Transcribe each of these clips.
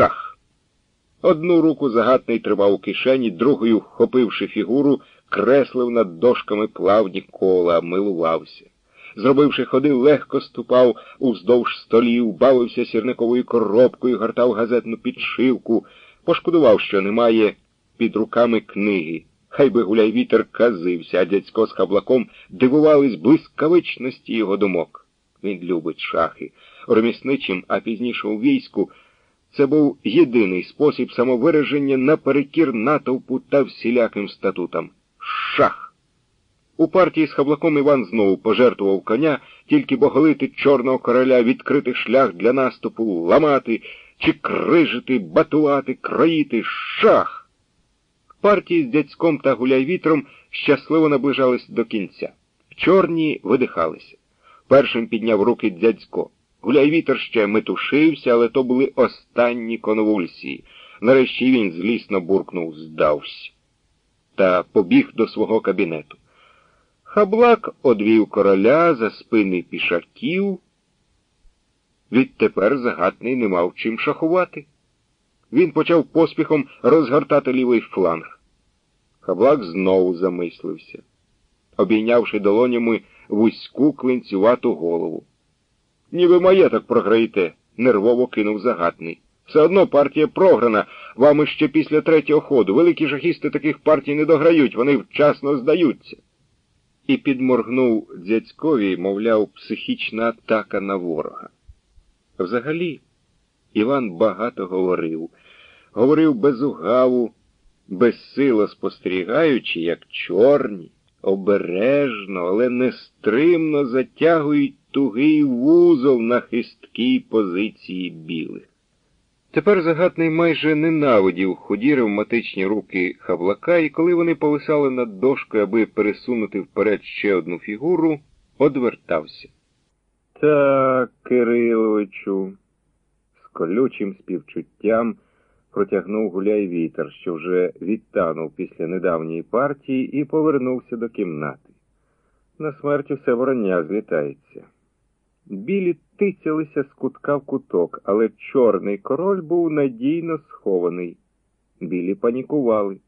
шах. Одну руку загатний тримав у кишені, другою, вхопивши фігуру, креслив над дошками плавні кола, милувався. Зробивши ходи, легко ступав уздовж столів, бавився сірниковою коробкою, гортав газетну підшивку, пошкодував, що немає під руками книги. Хай би гуляй вітер казився, а дядько з хаблаком дивувались блискавичності його думок. Він любить шахи. Ремісничим, а пізніше у війську, це був єдиний спосіб самовираження наперекір натовпу та всіляким статутам. Шах! У партії з хаблаком Іван знову пожертвував коня, тільки боголити чорного короля, відкрити шлях для наступу, ламати чи крижити, батувати, кроїти. Шах! Партії з дядьком та гуляйвітром щасливо наближались до кінця. Чорні видихалися. Першим підняв руки дядько. Гуляйвітер ще метушився, але то були останні конвульсії. Нарешті він злісно буркнув здався та побіг до свого кабінету. Хаблак одвів короля за спини пішаків. Відтепер загатний не мав чим шахувати. Він почав поспіхом розгортати лівий фланг. Хаблак знову замислився, обійнявши долонями вузьку клинцювату голову. Ніби маєток програєте, нервово кинув загатний. Все одно партія програна, вам іще після третього ходу. Великі жахісти таких партій не дограють, вони вчасно здаються. І підморгнув дядькові, мовляв, психічна атака на ворога. Взагалі, Іван багато говорив, говорив без угаву, безсило спостерігаючи, як чорні, обережно, але нестримно затягують тугий вузол на хисткій позиції білих. Тепер загатний майже ненавидів худі ревматичні руки хаблака, і коли вони повисали над дошкою, аби пересунути вперед ще одну фігуру, одвертався. Так, Кириловичу, з колючим співчуттям протягнув гуляй вітер, що вже відтанув після недавньої партії, і повернувся до кімнати. На смерть усе вороння злітається. Білі тицялися з кутка в куток, але чорний король був надійно схований. Білі панікували,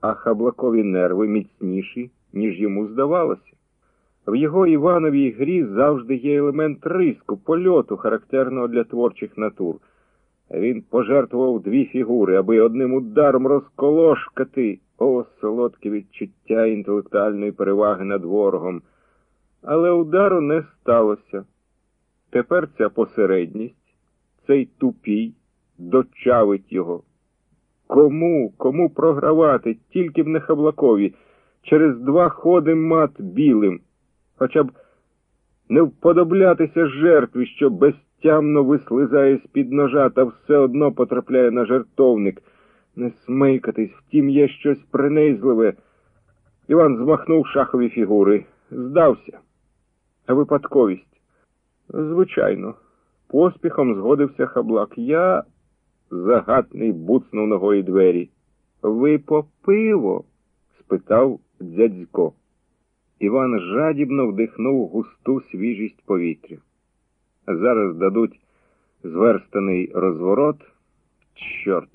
а хаблакові нерви міцніші, ніж йому здавалося. В його Івановій грі завжди є елемент риску, польоту, характерного для творчих натур. Він пожертвував дві фігури, аби одним ударом розколошкати о солодке відчуття інтелектуальної переваги над ворогом. Але удару не сталося. Тепер ця посередність, цей тупій, дочавить його. Кому, кому програвати, тільки б не Хаблакові, через два ходи мат білим, хоча б не вподоблятися жертві, що безтямно вислизає з-під ножа та все одно потрапляє на жертовник, не смикатись, втім, є щось принизливе. Іван змахнув шахові фігури, здався. А випадковість. Звичайно, поспіхом згодився хаблак. Я загатний буцнув ногою двері. Ви по пиво? спитав дядько. Іван жадібно вдихнув густу свіжість повітря. Зараз дадуть зверстаний розворот. Чорт.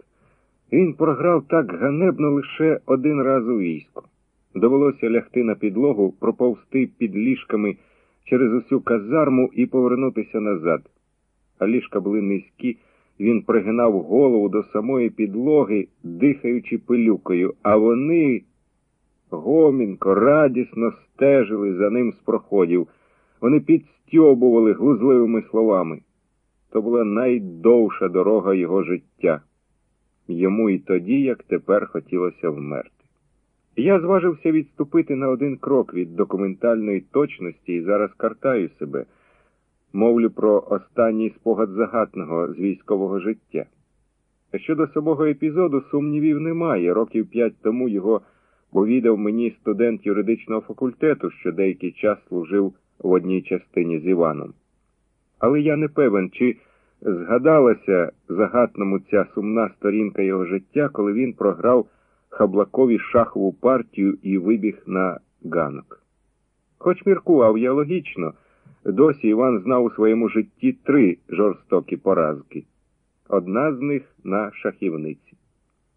Він програв так ганебно лише один раз у війську. Довелося лягти на підлогу, проповсти під ліжками через усю казарму і повернутися назад. А ліжка були низькі, він пригинав голову до самої підлоги, дихаючи пилюкою, а вони гомінко, радісно стежили за ним з проходів. Вони підстьобували глузливими словами. То була найдовша дорога його життя. Йому і тоді, як тепер, хотілося вмерти. Я зважився відступити на один крок від документальної точності і зараз картаю себе, мовлю про останній спогад загатного з військового життя. Щодо самого епізоду сумнівів немає. Років п'ять тому його повідав мені студент юридичного факультету, що деякий час служив в одній частині з Іваном. Але я не певен, чи згадалася загатному ця сумна сторінка його життя, коли він програв. Хаблакові шахову партію і вибіг на ганок. Хоч міркував я логічно, досі Іван знав у своєму житті три жорстокі поразки. одна з них на шахівниці.